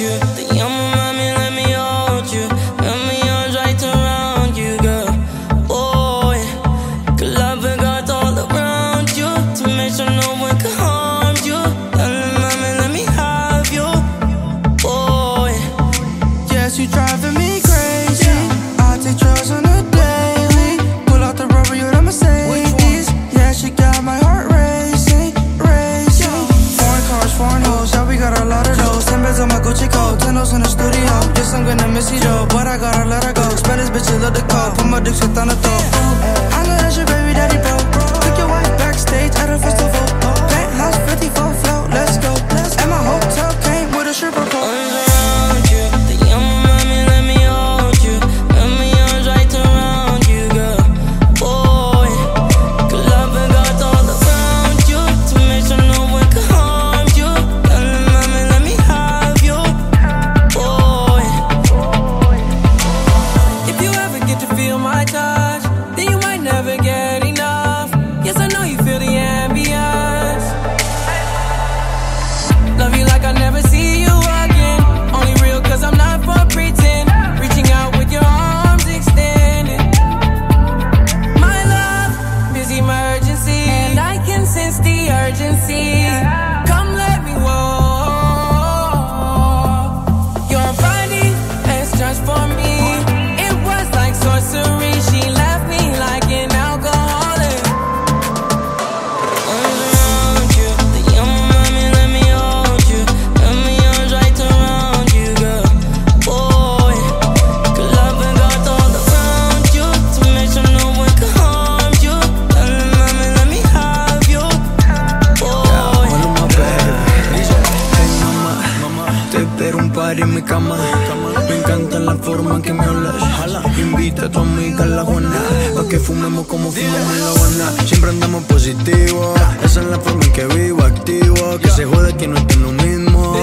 you. de setan pour me. Me encanta la forma en que me hablas. Invita a tu amiga a la buena. Pa' que fumemos como fumamos en la buena. Siempre andamos positivos. Esa es la forma en que vivo activo. Que se jode que no esté lo mismo.